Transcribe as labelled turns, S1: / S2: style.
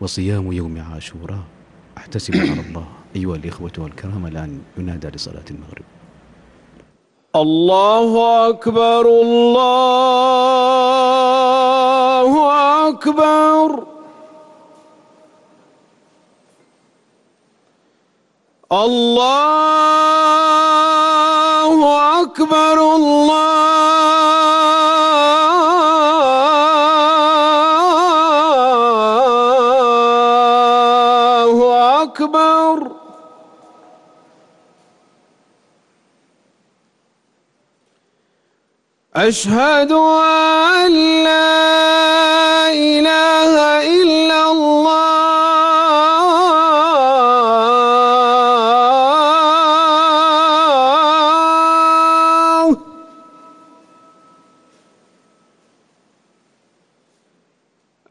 S1: وصيام يوم عاشوراء. أحتسب على الله. أيها الإخوة والكرام، الآن ينادى لصلاة المغرب.
S2: الله أكبر الله أكبر. الله أكبر، الله أكبر أشهد أن لا إله إلا